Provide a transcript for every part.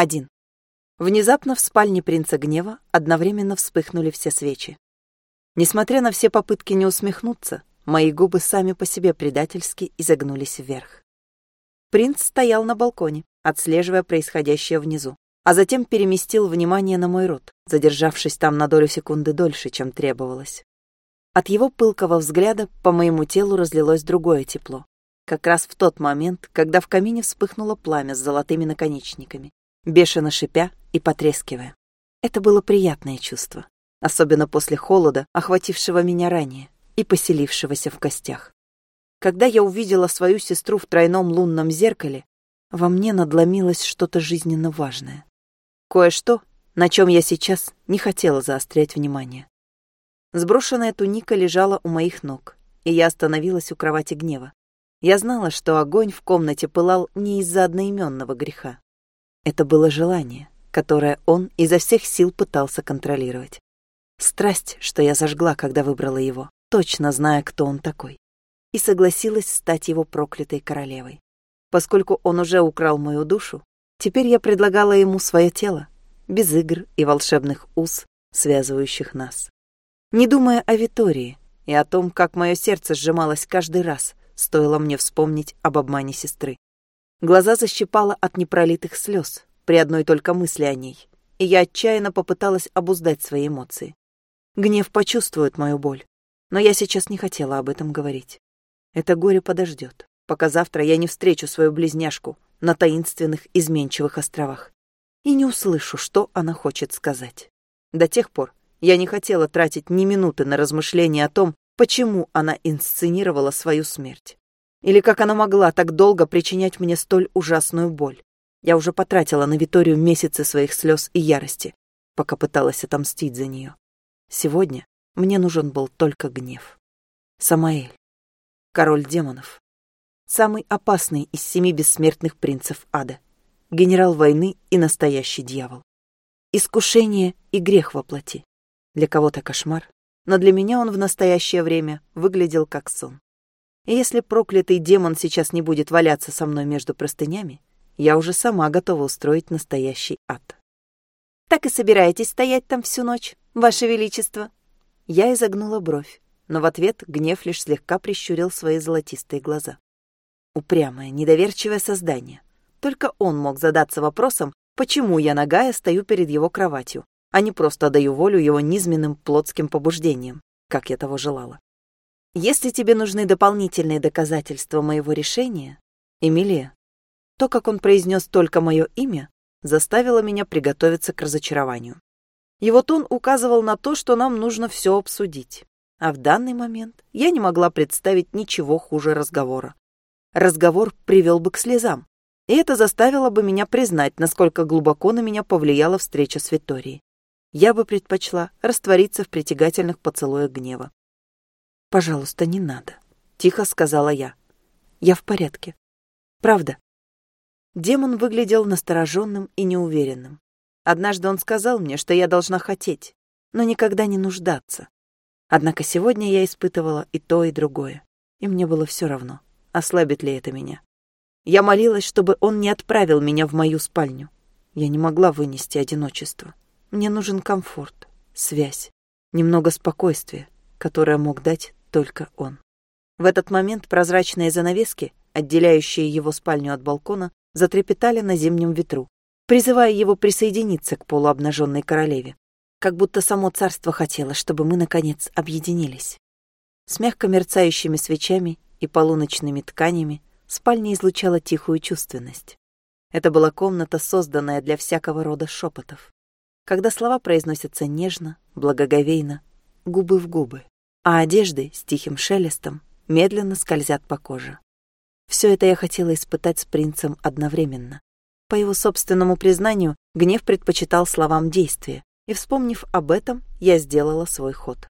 Один. Внезапно в спальне принца гнева одновременно вспыхнули все свечи. Несмотря на все попытки не усмехнуться, мои губы сами по себе предательски изогнулись вверх. Принц стоял на балконе, отслеживая происходящее внизу, а затем переместил внимание на мой рот, задержавшись там на долю секунды дольше, чем требовалось. От его пылкого взгляда по моему телу разлилось другое тепло, как раз в тот момент, когда в камине вспыхнуло пламя с золотыми наконечниками, бешено шипя и потрескивая. Это было приятное чувство, особенно после холода, охватившего меня ранее и поселившегося в костях. Когда я увидела свою сестру в тройном лунном зеркале, во мне надломилось что-то жизненно важное. Кое-что, на чем я сейчас не хотела заострять внимание. Сброшенная туника лежала у моих ног, и я остановилась у кровати гнева. Я знала, что огонь в комнате пылал не из-за одноименного греха. Это было желание, которое он изо всех сил пытался контролировать. Страсть, что я зажгла, когда выбрала его, точно зная, кто он такой. И согласилась стать его проклятой королевой. Поскольку он уже украл мою душу, теперь я предлагала ему свое тело, без игр и волшебных уз, связывающих нас. Не думая о Витории и о том, как мое сердце сжималось каждый раз, стоило мне вспомнить об обмане сестры. Глаза защипало от непролитых слез при одной только мысли о ней, и я отчаянно попыталась обуздать свои эмоции. Гнев почувствует мою боль, но я сейчас не хотела об этом говорить. Это горе подождет, пока завтра я не встречу свою близняшку на таинственных изменчивых островах и не услышу, что она хочет сказать. До тех пор я не хотела тратить ни минуты на размышления о том, почему она инсценировала свою смерть. Или как она могла так долго причинять мне столь ужасную боль. Я уже потратила на Виторию месяцы своих слез и ярости, пока пыталась отомстить за нее. Сегодня мне нужен был только гнев. Самаэль, король демонов, самый опасный из семи бессмертных принцев ада, генерал войны и настоящий дьявол. Искушение и грех во плоти. Для кого-то кошмар, но для меня он в настоящее время выглядел как сон. И если проклятый демон сейчас не будет валяться со мной между простынями, я уже сама готова устроить настоящий ад. «Так и собираетесь стоять там всю ночь, Ваше Величество?» Я изогнула бровь, но в ответ гнев лишь слегка прищурил свои золотистые глаза. Упрямое, недоверчивое создание. Только он мог задаться вопросом, почему я нагая стою перед его кроватью, а не просто даю волю его низменным плотским побуждениям, как я того желала. Если тебе нужны дополнительные доказательства моего решения, Эмилия, то, как он произнес только мое имя, заставило меня приготовиться к разочарованию. Его тон указывал на то, что нам нужно все обсудить. А в данный момент я не могла представить ничего хуже разговора. Разговор привел бы к слезам, и это заставило бы меня признать, насколько глубоко на меня повлияла встреча с Виторией я бы предпочла раствориться в притягательных поцелуях гнева. «Пожалуйста, не надо», — тихо сказала я. «Я в порядке. Правда». Демон выглядел настороженным и неуверенным. Однажды он сказал мне, что я должна хотеть, но никогда не нуждаться. Однако сегодня я испытывала и то, и другое, и мне было все равно, ослабит ли это меня. Я молилась, чтобы он не отправил меня в мою спальню. Я не могла вынести одиночество. Мне нужен комфорт, связь, немного спокойствия, которое мог дать только он. В этот момент прозрачные занавески, отделяющие его спальню от балкона, затрепетали на зимнем ветру, призывая его присоединиться к полуобнаженной королеве. Как будто само царство хотело, чтобы мы, наконец, объединились. С мягко мерцающими свечами и полуночными тканями спальня излучала тихую чувственность. Это была комната, созданная для всякого рода шепотов когда слова произносятся нежно, благоговейно, губы в губы, а одежды с тихим шелестом медленно скользят по коже. Все это я хотела испытать с принцем одновременно. По его собственному признанию, гнев предпочитал словам действия, и, вспомнив об этом, я сделала свой ход.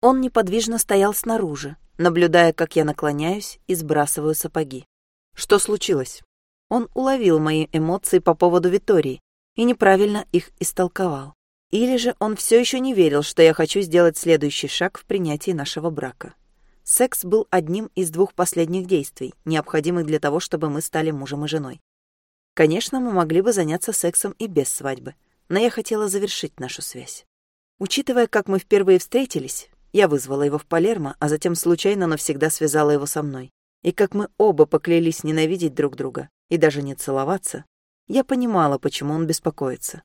Он неподвижно стоял снаружи, наблюдая, как я наклоняюсь и сбрасываю сапоги. Что случилось? Он уловил мои эмоции по поводу Витории и неправильно их истолковал. Или же он все еще не верил, что я хочу сделать следующий шаг в принятии нашего брака. Секс был одним из двух последних действий, необходимых для того, чтобы мы стали мужем и женой. Конечно, мы могли бы заняться сексом и без свадьбы, но я хотела завершить нашу связь. Учитывая, как мы впервые встретились, я вызвала его в Палермо, а затем случайно навсегда связала его со мной. И как мы оба поклялись ненавидеть друг друга и даже не целоваться, я понимала, почему он беспокоится.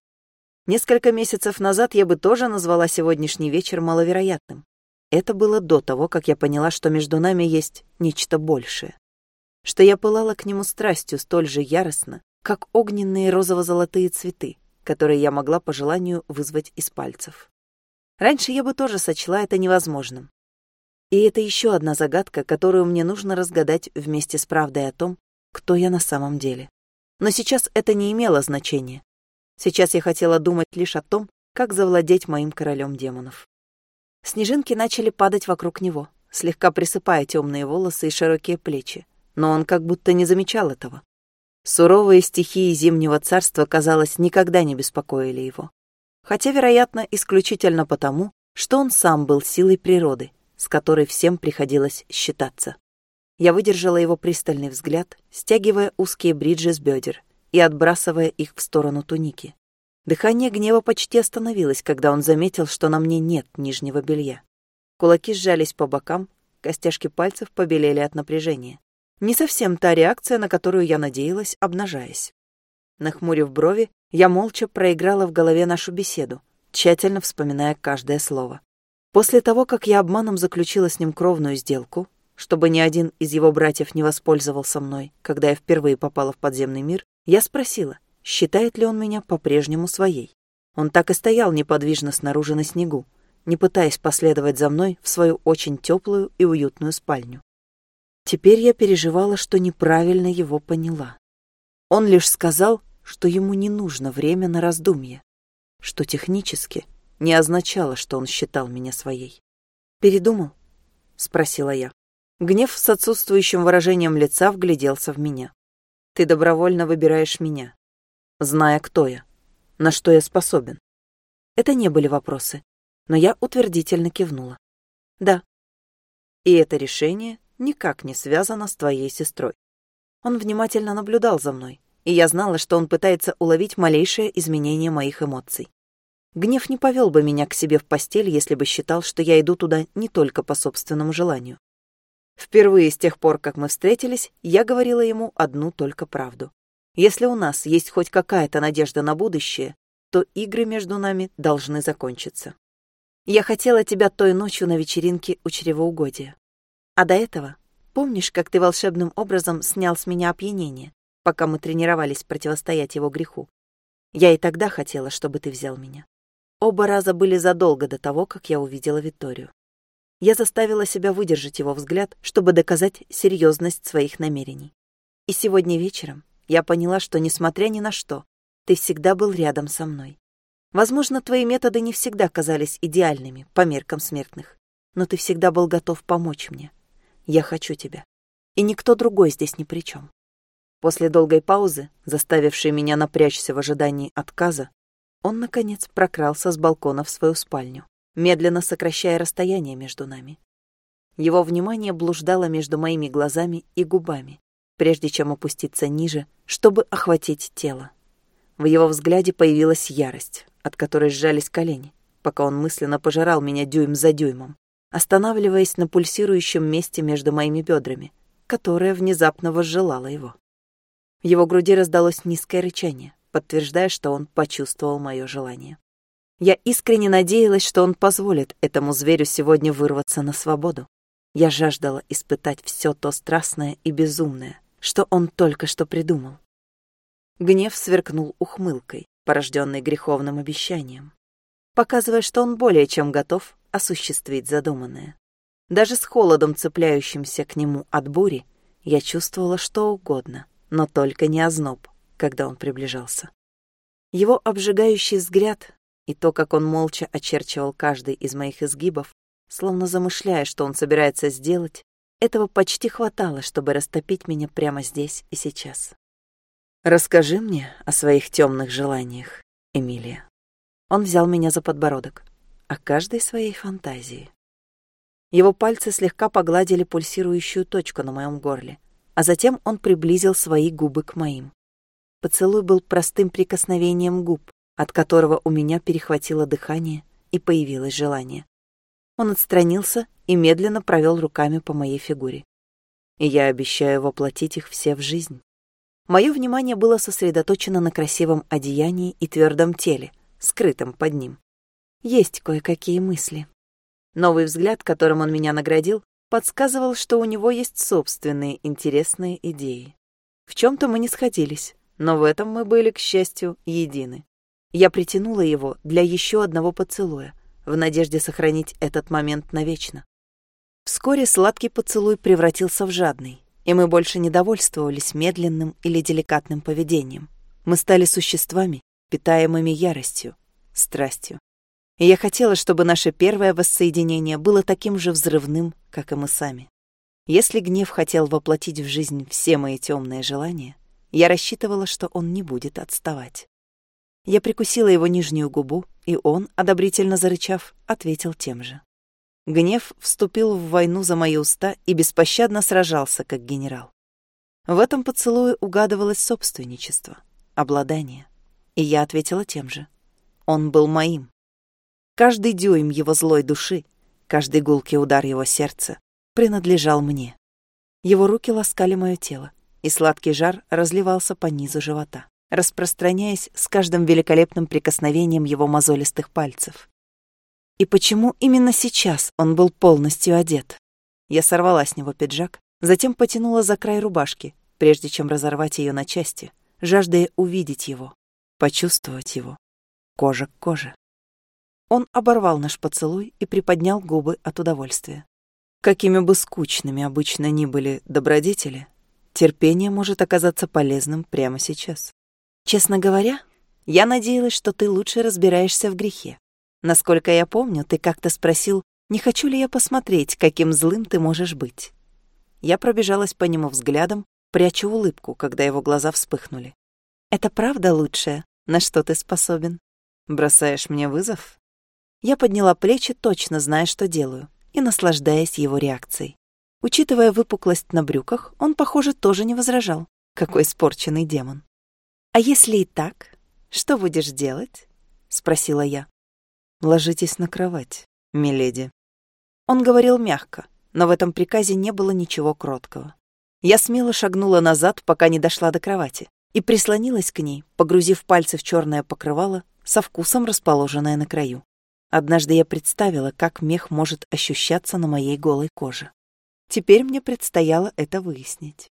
Несколько месяцев назад я бы тоже назвала сегодняшний вечер маловероятным. Это было до того, как я поняла, что между нами есть нечто большее. Что я пылала к нему страстью столь же яростно, как огненные розово-золотые цветы, которые я могла по желанию вызвать из пальцев. Раньше я бы тоже сочла это невозможным. И это еще одна загадка, которую мне нужно разгадать вместе с правдой о том, кто я на самом деле. Но сейчас это не имело значения. Сейчас я хотела думать лишь о том, как завладеть моим королем демонов. Снежинки начали падать вокруг него, слегка присыпая темные волосы и широкие плечи, но он как будто не замечал этого. Суровые стихии Зимнего царства, казалось, никогда не беспокоили его хотя, вероятно, исключительно потому, что он сам был силой природы, с которой всем приходилось считаться. Я выдержала его пристальный взгляд, стягивая узкие бриджи с бедер и отбрасывая их в сторону туники. Дыхание гнева почти остановилось, когда он заметил, что на мне нет нижнего белья. Кулаки сжались по бокам, костяшки пальцев побелели от напряжения. Не совсем та реакция, на которую я надеялась, обнажаясь. Нахмурив брови, я молча проиграла в голове нашу беседу, тщательно вспоминая каждое слово. После того, как я обманом заключила с ним кровную сделку, чтобы ни один из его братьев не воспользовался мной, когда я впервые попала в подземный мир, я спросила, считает ли он меня по-прежнему своей. Он так и стоял неподвижно снаружи на снегу, не пытаясь последовать за мной в свою очень теплую и уютную спальню. Теперь я переживала, что неправильно его поняла. Он лишь сказал, что ему не нужно время на раздумье, что технически не означало, что он считал меня своей. «Передумал?» — спросила я. Гнев с отсутствующим выражением лица вгляделся в меня. «Ты добровольно выбираешь меня, зная, кто я, на что я способен». Это не были вопросы, но я утвердительно кивнула. «Да». И это решение никак не связано с твоей сестрой. Он внимательно наблюдал за мной, и я знала, что он пытается уловить малейшее изменение моих эмоций. Гнев не повел бы меня к себе в постель, если бы считал, что я иду туда не только по собственному желанию. Впервые с тех пор, как мы встретились, я говорила ему одну только правду. Если у нас есть хоть какая-то надежда на будущее, то игры между нами должны закончиться. Я хотела тебя той ночью на вечеринке у чревоугодия. А до этого, помнишь, как ты волшебным образом снял с меня опьянение? пока мы тренировались противостоять его греху. Я и тогда хотела, чтобы ты взял меня. Оба раза были задолго до того, как я увидела Викторию. Я заставила себя выдержать его взгляд, чтобы доказать серьезность своих намерений. И сегодня вечером я поняла, что, несмотря ни на что, ты всегда был рядом со мной. Возможно, твои методы не всегда казались идеальными по меркам смертных, но ты всегда был готов помочь мне. Я хочу тебя. И никто другой здесь ни при чем. После долгой паузы, заставившей меня напрячься в ожидании отказа, он, наконец, прокрался с балкона в свою спальню, медленно сокращая расстояние между нами. Его внимание блуждало между моими глазами и губами, прежде чем опуститься ниже, чтобы охватить тело. В его взгляде появилась ярость, от которой сжались колени, пока он мысленно пожирал меня дюйм за дюймом, останавливаясь на пульсирующем месте между моими бедрами, которое внезапно возжелало его. В его груди раздалось низкое рычание, подтверждая, что он почувствовал мое желание. Я искренне надеялась, что он позволит этому зверю сегодня вырваться на свободу. Я жаждала испытать все то страстное и безумное, что он только что придумал. Гнев сверкнул ухмылкой, порожденной греховным обещанием, показывая, что он более чем готов осуществить задуманное. Даже с холодом, цепляющимся к нему от бури, я чувствовала что угодно, но только не озноб, когда он приближался. Его обжигающий взгляд и то, как он молча очерчивал каждый из моих изгибов, словно замышляя, что он собирается сделать, этого почти хватало, чтобы растопить меня прямо здесь и сейчас. «Расскажи мне о своих темных желаниях, Эмилия». Он взял меня за подбородок, о каждой своей фантазии. Его пальцы слегка погладили пульсирующую точку на моем горле — а затем он приблизил свои губы к моим. Поцелуй был простым прикосновением губ, от которого у меня перехватило дыхание и появилось желание. Он отстранился и медленно провел руками по моей фигуре. И я обещаю воплотить их все в жизнь. Мое внимание было сосредоточено на красивом одеянии и твердом теле, скрытом под ним. Есть кое-какие мысли. Новый взгляд, которым он меня наградил, подсказывал, что у него есть собственные интересные идеи. В чем-то мы не сходились, но в этом мы были, к счастью, едины. Я притянула его для еще одного поцелуя, в надежде сохранить этот момент навечно. Вскоре сладкий поцелуй превратился в жадный, и мы больше не довольствовались медленным или деликатным поведением. Мы стали существами, питаемыми яростью, страстью. И я хотела, чтобы наше первое воссоединение было таким же взрывным, как и мы сами. Если гнев хотел воплотить в жизнь все мои темные желания, я рассчитывала, что он не будет отставать. Я прикусила его нижнюю губу, и он, одобрительно зарычав, ответил тем же. Гнев вступил в войну за мои уста и беспощадно сражался, как генерал. В этом поцелуе угадывалось собственничество, обладание. И я ответила тем же. Он был моим. Каждый дюйм его злой души, каждый гулкий удар его сердца принадлежал мне. Его руки ласкали мое тело, и сладкий жар разливался по низу живота, распространяясь с каждым великолепным прикосновением его мозолистых пальцев. И почему именно сейчас он был полностью одет? Я сорвала с него пиджак, затем потянула за край рубашки, прежде чем разорвать ее на части, жаждая увидеть его, почувствовать его, кожа к коже. Он оборвал наш поцелуй и приподнял губы от удовольствия. Какими бы скучными обычно ни были добродетели, терпение может оказаться полезным прямо сейчас. Честно говоря, я надеялась, что ты лучше разбираешься в грехе, Насколько я помню, ты как-то спросил, не хочу ли я посмотреть, каким злым ты можешь быть. Я пробежалась по нему взглядом, пряча улыбку, когда его глаза вспыхнули. «Это правда лучшее, на что ты способен? Бросаешь мне вызов?» Я подняла плечи, точно зная, что делаю, и наслаждаясь его реакцией. Учитывая выпуклость на брюках, он, похоже, тоже не возражал. Какой испорченный демон. «А если и так, что будешь делать?» — спросила я. «Ложитесь на кровать, миледи». Он говорил мягко, но в этом приказе не было ничего кроткого. Я смело шагнула назад, пока не дошла до кровати, и прислонилась к ней, погрузив пальцы в черное покрывало, со вкусом расположенное на краю. Однажды я представила, как мех может ощущаться на моей голой коже. Теперь мне предстояло это выяснить.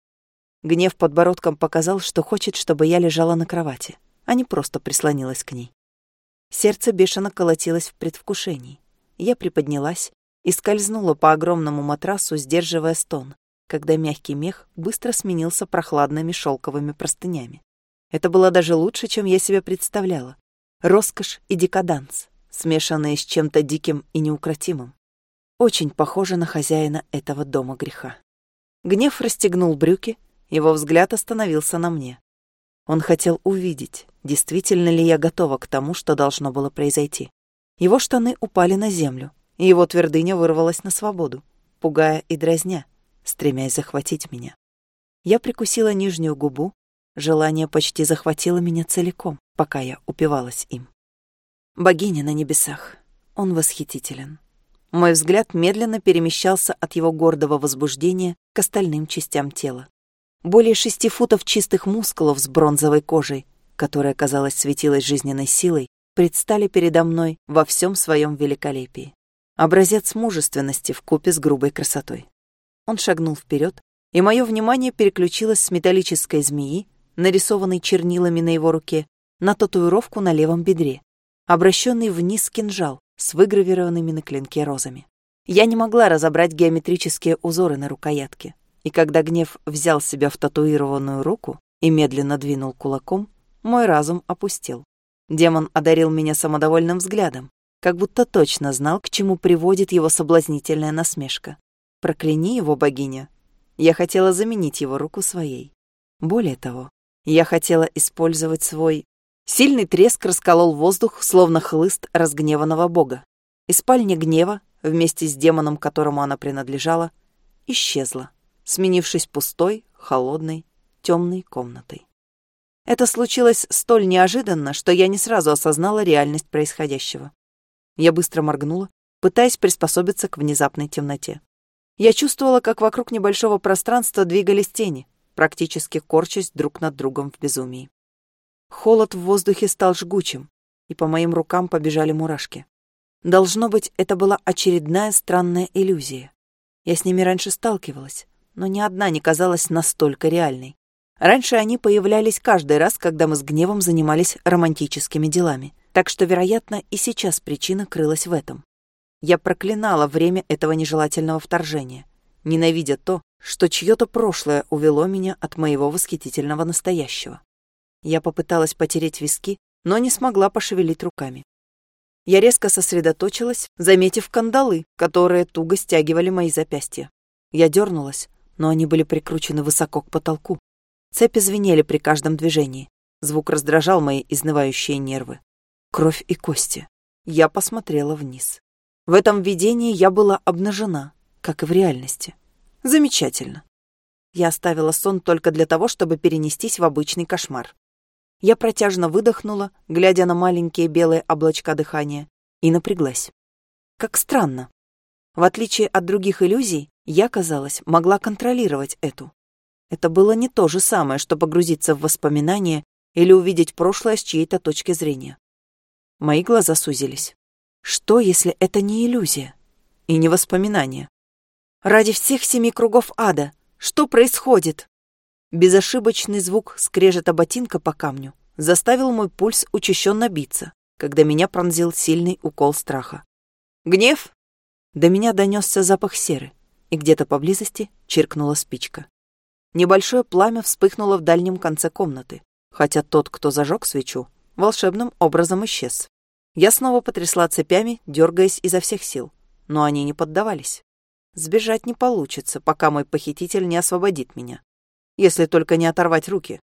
Гнев подбородком показал, что хочет, чтобы я лежала на кровати, а не просто прислонилась к ней. Сердце бешено колотилось в предвкушении. Я приподнялась и скользнула по огромному матрасу, сдерживая стон, когда мягкий мех быстро сменился прохладными шелковыми простынями. Это было даже лучше, чем я себе представляла. Роскошь и декаданс, смешанные с чем-то диким и неукротимым. Очень похоже на хозяина этого дома греха. Гнев расстегнул брюки, его взгляд остановился на мне. Он хотел увидеть, действительно ли я готова к тому, что должно было произойти. Его штаны упали на землю, и его твердыня вырвалась на свободу, пугая и дразня, стремясь захватить меня. Я прикусила нижнюю губу, желание почти захватило меня целиком, пока я упивалась им. Богиня на небесах. Он восхитителен. Мой взгляд медленно перемещался от его гордого возбуждения к остальным частям тела. Более шести футов чистых мускулов с бронзовой кожей, которая, казалось, светилась жизненной силой, предстали передо мной во всем своем великолепии. Образец мужественности в купе с грубой красотой. Он шагнул вперед, и мое внимание переключилось с металлической змеи, нарисованной чернилами на его руке, на татуировку на левом бедре, обращенный вниз кинжал с выгравированными на клинке розами. Я не могла разобрать геометрические узоры на рукоятке, и когда гнев взял себя в татуированную руку и медленно двинул кулаком, мой разум опустил. Демон одарил меня самодовольным взглядом, как будто точно знал, к чему приводит его соблазнительная насмешка. Прокляни его, богиня. Я хотела заменить его руку своей. Более того, я хотела использовать свой... Сильный треск расколол воздух, словно хлыст разгневанного бога. И спальня гнева, вместе с демоном, которому она принадлежала, исчезла сменившись пустой, холодной, темной комнатой. Это случилось столь неожиданно, что я не сразу осознала реальность происходящего. Я быстро моргнула, пытаясь приспособиться к внезапной темноте. Я чувствовала, как вокруг небольшого пространства двигались тени, практически корчась друг над другом в безумии. Холод в воздухе стал жгучим, и по моим рукам побежали мурашки. Должно быть, это была очередная странная иллюзия. Я с ними раньше сталкивалась, но ни одна не казалась настолько реальной. Раньше они появлялись каждый раз, когда мы с гневом занимались романтическими делами, так что, вероятно, и сейчас причина крылась в этом. Я проклинала время этого нежелательного вторжения, ненавидя то, что чье-то прошлое увело меня от моего восхитительного настоящего. Я попыталась потереть виски, но не смогла пошевелить руками. Я резко сосредоточилась, заметив кандалы, которые туго стягивали мои запястья. Я дернулась, но они были прикручены высоко к потолку. Цепи звенели при каждом движении. Звук раздражал мои изнывающие нервы. Кровь и кости. Я посмотрела вниз. В этом видении я была обнажена, как и в реальности. Замечательно. Я оставила сон только для того, чтобы перенестись в обычный кошмар. Я протяжно выдохнула, глядя на маленькие белые облачка дыхания, и напряглась. Как странно. В отличие от других иллюзий, я, казалось, могла контролировать эту. Это было не то же самое, что погрузиться в воспоминания или увидеть прошлое с чьей-то точки зрения. Мои глаза сузились. Что, если это не иллюзия и не воспоминание? Ради всех семи кругов ада, что происходит? Безошибочный звук скрежета ботинка по камню заставил мой пульс учащенно биться, когда меня пронзил сильный укол страха. «Гнев?» До меня донесся запах серы, и где-то поблизости чиркнула спичка. Небольшое пламя вспыхнуло в дальнем конце комнаты, хотя тот, кто зажег свечу, волшебным образом исчез. Я снова потрясла цепями, дергаясь изо всех сил, но они не поддавались. Сбежать не получится, пока мой похититель не освободит меня. Если только не оторвать руки.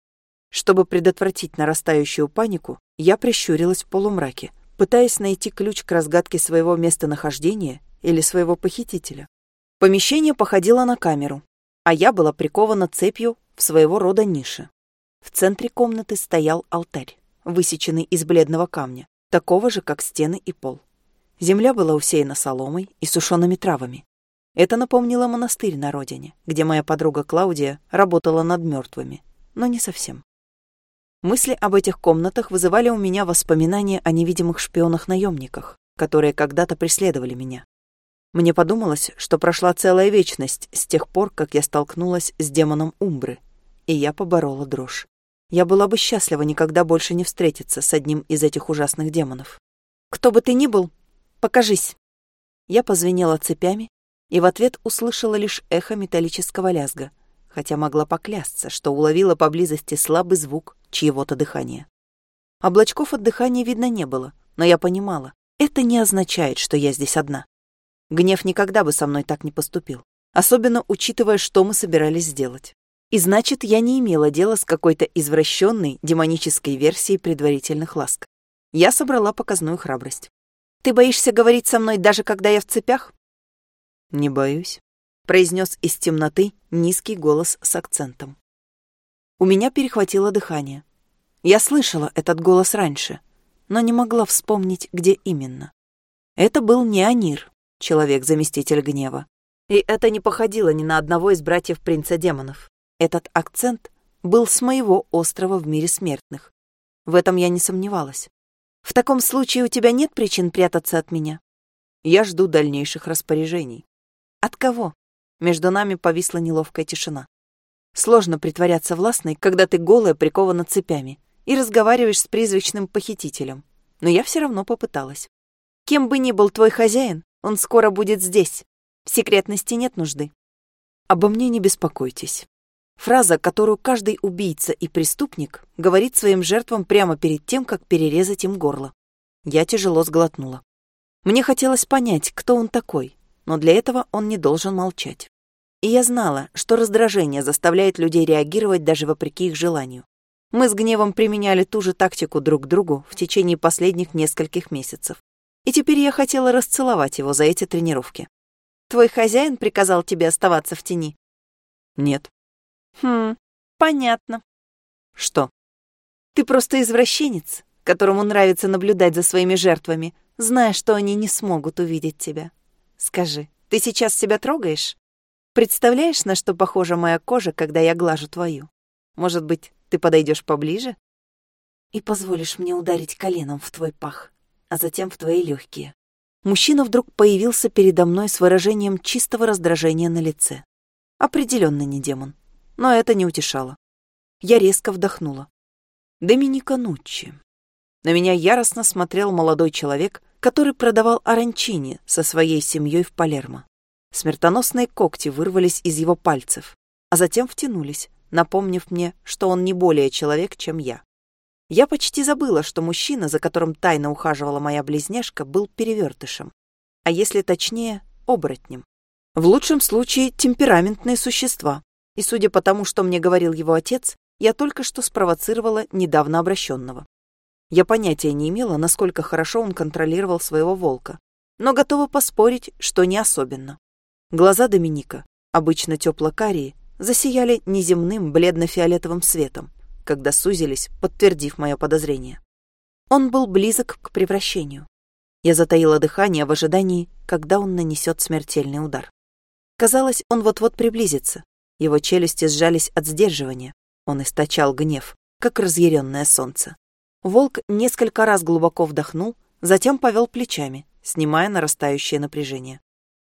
Чтобы предотвратить нарастающую панику, я прищурилась в полумраке, пытаясь найти ключ к разгадке своего местонахождения или своего похитителя. Помещение походило на камеру, а я была прикована цепью в своего рода нише. В центре комнаты стоял алтарь, высеченный из бледного камня, такого же, как стены и пол. Земля была усеяна соломой и сушеными травами. Это напомнило монастырь на родине, где моя подруга Клаудия работала над мертвыми, но не совсем. Мысли об этих комнатах вызывали у меня воспоминания о невидимых шпионах-наемниках, которые когда-то преследовали меня. Мне подумалось, что прошла целая вечность с тех пор, как я столкнулась с демоном Умбры, и я поборола дрожь. Я была бы счастлива никогда больше не встретиться с одним из этих ужасных демонов. «Кто бы ты ни был, покажись!» Я позвенела цепями и в ответ услышала лишь эхо металлического лязга, хотя могла поклясться, что уловила поблизости слабый звук чьего-то дыхания. Облачков от дыхания видно не было, но я понимала, это не означает, что я здесь одна. Гнев никогда бы со мной так не поступил, особенно учитывая, что мы собирались сделать. И значит, я не имела дела с какой-то извращенной демонической версией предварительных ласк. Я собрала показную храбрость. «Ты боишься говорить со мной, даже когда я в цепях?» «Не боюсь», — произнес из темноты низкий голос с акцентом. У меня перехватило дыхание. Я слышала этот голос раньше, но не могла вспомнить, где именно. Это был не Анир, человек-заместитель гнева. И это не походило ни на одного из братьев принца демонов. Этот акцент был с моего острова в мире смертных. В этом я не сомневалась. В таком случае у тебя нет причин прятаться от меня? Я жду дальнейших распоряжений. От кого? Между нами повисла неловкая тишина. Сложно притворяться властной, когда ты голая прикована цепями и разговариваешь с призрачным похитителем. Но я все равно попыталась. Кем бы ни был твой хозяин, он скоро будет здесь. В секретности нет нужды. Обо мне не беспокойтесь. Фраза, которую каждый убийца и преступник говорит своим жертвам прямо перед тем, как перерезать им горло. Я тяжело сглотнула. Мне хотелось понять, кто он такой, но для этого он не должен молчать. И я знала, что раздражение заставляет людей реагировать даже вопреки их желанию. Мы с гневом применяли ту же тактику друг к другу в течение последних нескольких месяцев. И теперь я хотела расцеловать его за эти тренировки. «Твой хозяин приказал тебе оставаться в тени?» «Нет», Хм, понятно. Что? Ты просто извращенец, которому нравится наблюдать за своими жертвами, зная, что они не смогут увидеть тебя. Скажи, ты сейчас себя трогаешь? Представляешь, на что похожа моя кожа, когда я глажу твою? Может быть, ты подойдешь поближе? И позволишь мне ударить коленом в твой пах, а затем в твои легкие. Мужчина вдруг появился передо мной с выражением чистого раздражения на лице. Определенно не демон. Но это не утешало. Я резко вдохнула. Доминика Нуччи. На меня яростно смотрел молодой человек, который продавал оранчини со своей семьей в Палермо. Смертоносные когти вырвались из его пальцев, а затем втянулись, напомнив мне, что он не более человек, чем я. Я почти забыла, что мужчина, за которым тайно ухаживала моя близняшка, был перевертышем. А если точнее, оборотнем. В лучшем случае, темпераментные существа. И судя по тому, что мне говорил его отец, я только что спровоцировала недавно обращенного. Я понятия не имела, насколько хорошо он контролировал своего волка, но готова поспорить, что не особенно. Глаза Доминика, обычно тепло-карие, засияли неземным бледно-фиолетовым светом, когда сузились, подтвердив мое подозрение. Он был близок к превращению. Я затаила дыхание в ожидании, когда он нанесет смертельный удар. Казалось, он вот-вот приблизится. Его челюсти сжались от сдерживания. Он источал гнев, как разъяренное солнце. Волк несколько раз глубоко вдохнул, затем повел плечами, снимая нарастающее напряжение.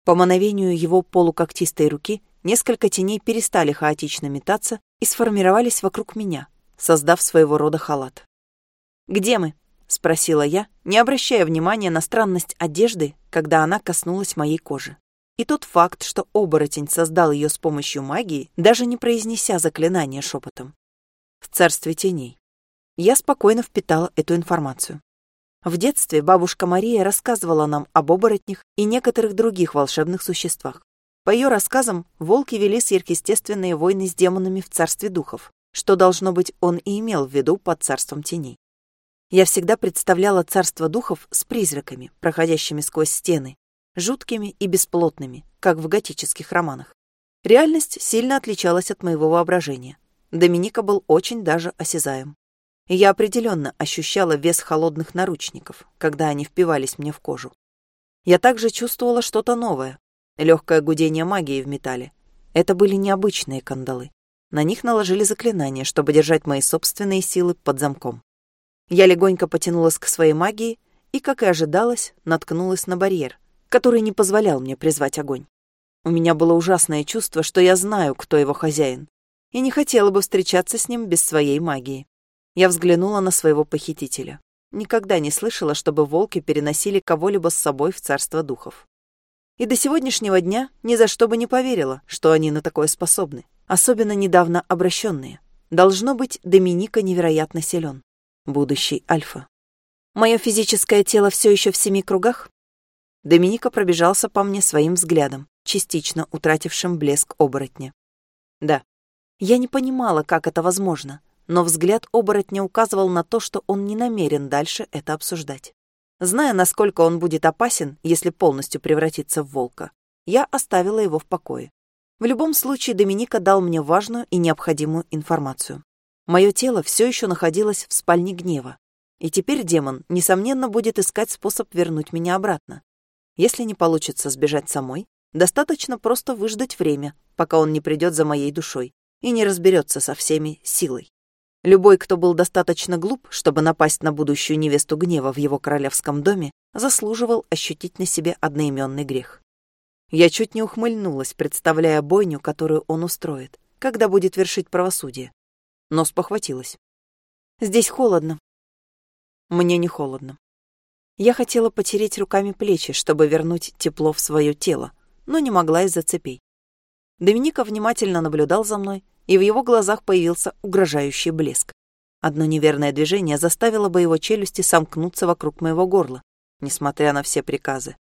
По мановению его полукоктистой руки несколько теней перестали хаотично метаться и сформировались вокруг меня, создав своего рода халат. «Где мы?» — спросила я, не обращая внимания на странность одежды, когда она коснулась моей кожи. И тот факт, что оборотень создал ее с помощью магии, даже не произнеся заклинание шепотом. В царстве теней я спокойно впитала эту информацию. В детстве бабушка Мария рассказывала нам об оборотнях и некоторых других волшебных существах. По ее рассказам, волки вели сверхъестественные войны с демонами в царстве духов, что, должно быть, он и имел в виду под царством теней. Я всегда представляла царство духов с призраками, проходящими сквозь стены, жуткими и бесплотными, как в готических романах. Реальность сильно отличалась от моего воображения. Доминика был очень даже осязаем я определенно ощущала вес холодных наручников, когда они впивались мне в кожу. Я также чувствовала что-то новое, легкое гудение магии в металле. Это были необычные кандалы. На них наложили заклинание, чтобы держать мои собственные силы под замком. Я легонько потянулась к своей магии и, как и ожидалось, наткнулась на барьер, который не позволял мне призвать огонь. У меня было ужасное чувство, что я знаю, кто его хозяин, и не хотела бы встречаться с ним без своей магии. Я взглянула на своего похитителя. Никогда не слышала, чтобы волки переносили кого-либо с собой в царство духов. И до сегодняшнего дня ни за что бы не поверила, что они на такое способны, особенно недавно обращенные. Должно быть, Доминика невероятно силен. Будущий Альфа. Мое физическое тело все еще в семи кругах? Доминика пробежался по мне своим взглядом, частично утратившим блеск оборотня. Да. Я не понимала, как это возможно, но взгляд оборотня указывал на то, что он не намерен дальше это обсуждать. Зная, насколько он будет опасен, если полностью превратится в волка, я оставила его в покое. В любом случае Доминика дал мне важную и необходимую информацию. Мое тело все еще находилось в спальне гнева, и теперь демон, несомненно, будет искать способ вернуть меня обратно. Если не получится сбежать самой, достаточно просто выждать время, пока он не придет за моей душой и не разберется со всеми силой. Любой, кто был достаточно глуп, чтобы напасть на будущую невесту гнева в его королевском доме, заслуживал ощутить на себе одноименный грех. Я чуть не ухмыльнулась, представляя бойню, которую он устроит, когда будет вершить правосудие. Но спохватилась. «Здесь холодно». Мне не холодно. Я хотела потереть руками плечи, чтобы вернуть тепло в свое тело, но не могла из-за цепей. Доминика внимательно наблюдал за мной, и в его глазах появился угрожающий блеск. Одно неверное движение заставило бы его челюсти сомкнуться вокруг моего горла, несмотря на все приказы.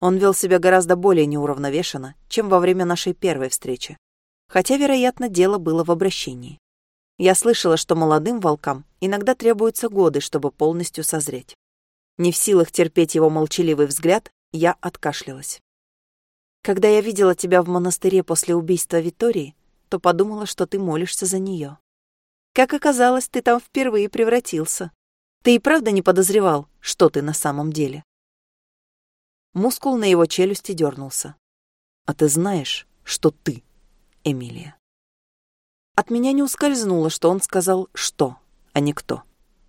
Он вел себя гораздо более неуравновешенно, чем во время нашей первой встречи. Хотя, вероятно, дело было в обращении. Я слышала, что молодым волкам иногда требуются годы, чтобы полностью созреть. Не в силах терпеть его молчаливый взгляд, я откашлялась. Когда я видела тебя в монастыре после убийства Витории, то подумала, что ты молишься за нее. Как оказалось, ты там впервые превратился. Ты и правда не подозревал, что ты на самом деле?» Мускул на его челюсти дернулся. «А ты знаешь, что ты, Эмилия?» От меня не ускользнуло, что он сказал «что», а не «кто».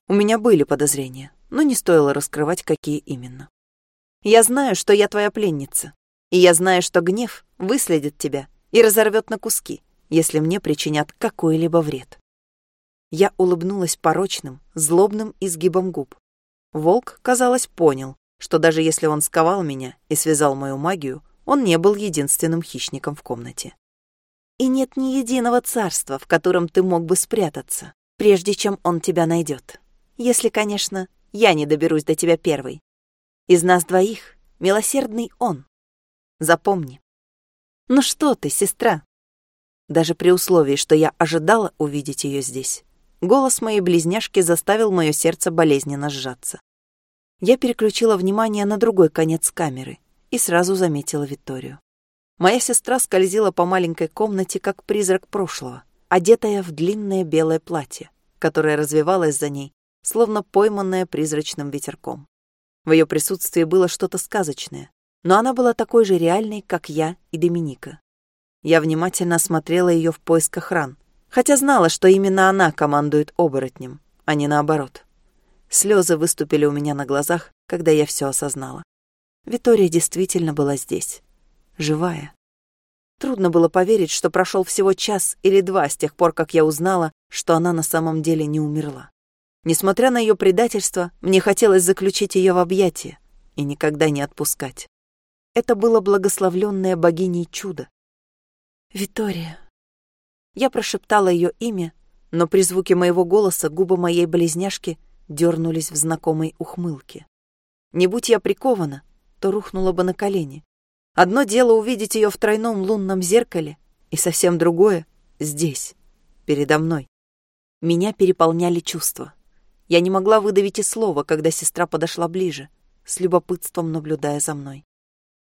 У меня были подозрения, но не стоило раскрывать, какие именно. «Я знаю, что я твоя пленница, и я знаю, что гнев выследит тебя и разорвет на куски, если мне причинят какой-либо вред». Я улыбнулась порочным, злобным изгибом губ. Волк, казалось, понял, что даже если он сковал меня и связал мою магию, он не был единственным хищником в комнате. И нет ни единого царства, в котором ты мог бы спрятаться, прежде чем он тебя найдет. Если, конечно, я не доберусь до тебя первой. Из нас двоих милосердный он. Запомни. Ну что ты, сестра? Даже при условии, что я ожидала увидеть ее здесь, Голос моей близняшки заставил мое сердце болезненно сжаться. Я переключила внимание на другой конец камеры и сразу заметила Викторию. Моя сестра скользила по маленькой комнате, как призрак прошлого, одетая в длинное белое платье, которое развивалось за ней, словно пойманное призрачным ветерком. В ее присутствии было что-то сказочное, но она была такой же реальной, как я и Доминика. Я внимательно осмотрела ее в поисках ран, хотя знала, что именно она командует оборотнем, а не наоборот. Слезы выступили у меня на глазах, когда я все осознала. Витория действительно была здесь, живая. Трудно было поверить, что прошел всего час или два с тех пор, как я узнала, что она на самом деле не умерла. Несмотря на ее предательство, мне хотелось заключить ее в объятия и никогда не отпускать. Это было благословленное богиней чудо. «Витория», я прошептала ее имя, но при звуке моего голоса губы моей близняшки дернулись в знакомой ухмылке. Не будь я прикована, то рухнула бы на колени. Одно дело увидеть ее в тройном лунном зеркале, и совсем другое — здесь, передо мной. Меня переполняли чувства. Я не могла выдавить и слова, когда сестра подошла ближе, с любопытством наблюдая за мной.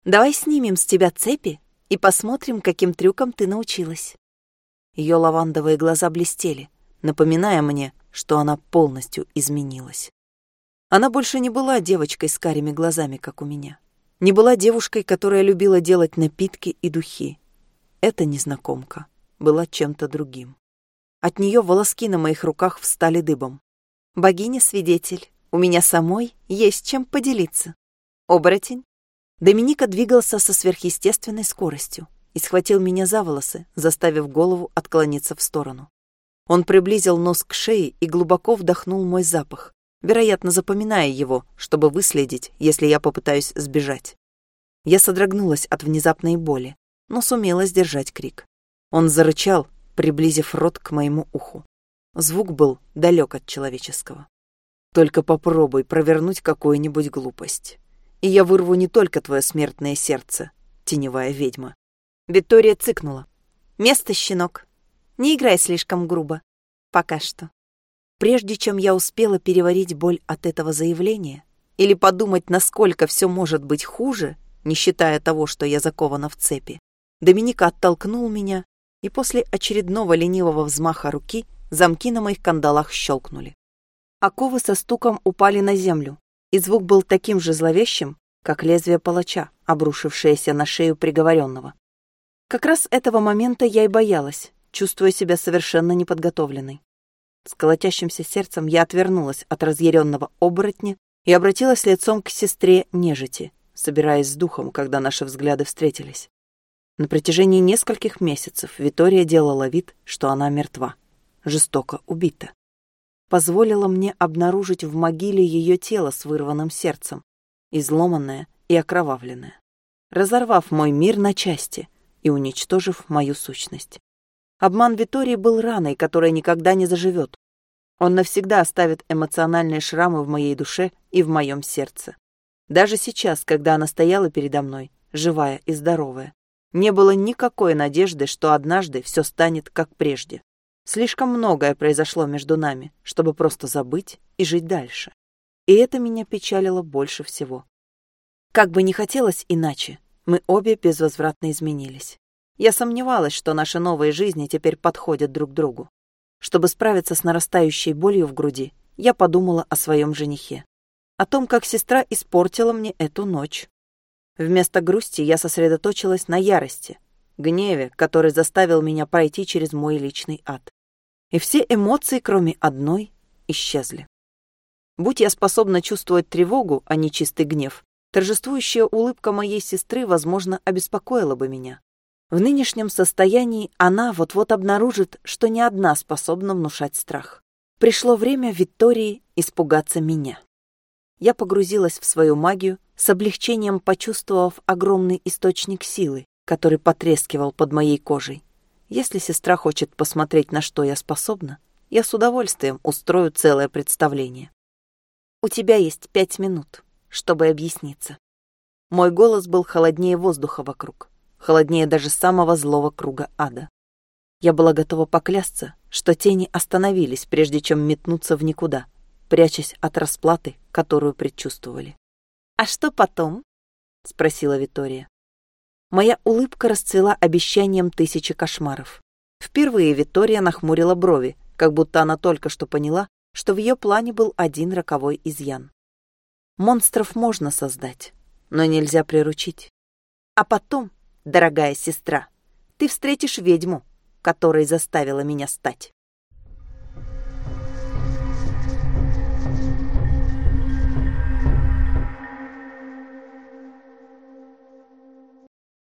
«Давай снимем с тебя цепи и посмотрим, каким трюкам ты научилась». Ее лавандовые глаза блестели, напоминая мне, что она полностью изменилась. Она больше не была девочкой с карими глазами, как у меня. Не была девушкой, которая любила делать напитки и духи. Эта незнакомка была чем-то другим. От нее волоски на моих руках встали дыбом. «Богиня-свидетель, у меня самой есть чем поделиться. Оборотень?» Доминика двигался со сверхъестественной скоростью и схватил меня за волосы, заставив голову отклониться в сторону. Он приблизил нос к шее и глубоко вдохнул мой запах, вероятно, запоминая его, чтобы выследить, если я попытаюсь сбежать. Я содрогнулась от внезапной боли, но сумела сдержать крик. Он зарычал, приблизив рот к моему уху. Звук был далек от человеческого. Только попробуй провернуть какую-нибудь глупость. И я вырву не только твое смертное сердце, теневая ведьма, Виктория цыкнула. «Место, щенок. Не играй слишком грубо. Пока что». Прежде чем я успела переварить боль от этого заявления или подумать, насколько все может быть хуже, не считая того, что я закована в цепи, Доминика оттолкнул меня, и после очередного ленивого взмаха руки замки на моих кандалах щелкнули. Оковы со стуком упали на землю, и звук был таким же зловещим, как лезвие палача, обрушившееся на шею приговоренного. Как раз этого момента я и боялась, чувствуя себя совершенно неподготовленной. С колотящимся сердцем я отвернулась от разъяренного оборотня и обратилась лицом к сестре нежити, собираясь с духом, когда наши взгляды встретились. На протяжении нескольких месяцев Витория делала вид, что она мертва, жестоко убита. Позволила мне обнаружить в могиле ее тело с вырванным сердцем, изломанное и окровавленное. Разорвав мой мир на части — и уничтожив мою сущность. Обман Витории был раной, которая никогда не заживет. Он навсегда оставит эмоциональные шрамы в моей душе и в моем сердце. Даже сейчас, когда она стояла передо мной, живая и здоровая, не было никакой надежды, что однажды все станет как прежде. Слишком многое произошло между нами, чтобы просто забыть и жить дальше. И это меня печалило больше всего. Как бы ни хотелось иначе, мы обе безвозвратно изменились. Я сомневалась, что наши новые жизни теперь подходят друг другу. Чтобы справиться с нарастающей болью в груди, я подумала о своем женихе. О том, как сестра испортила мне эту ночь. Вместо грусти я сосредоточилась на ярости, гневе, который заставил меня пройти через мой личный ад. И все эмоции, кроме одной, исчезли. Будь я способна чувствовать тревогу, а не чистый гнев, торжествующая улыбка моей сестры, возможно, обеспокоила бы меня. В нынешнем состоянии она вот-вот обнаружит, что не одна способна внушать страх. Пришло время Виктории испугаться меня. Я погрузилась в свою магию, с облегчением почувствовав огромный источник силы, который потрескивал под моей кожей. Если сестра хочет посмотреть, на что я способна, я с удовольствием устрою целое представление. У тебя есть пять минут, чтобы объясниться. Мой голос был холоднее воздуха вокруг, холоднее даже самого злого круга ада. Я была готова поклясться, что тени остановились, прежде чем метнуться в никуда, прячась от расплаты, которую предчувствовали. «А что потом?» — спросила Витория. Моя улыбка расцвела обещанием тысячи кошмаров. Впервые Витория нахмурила брови, как будто она только что поняла, что в ее плане был один роковой изъян. Монстров можно создать, но нельзя приручить. А потом, дорогая сестра, ты встретишь ведьму, которой заставила меня стать.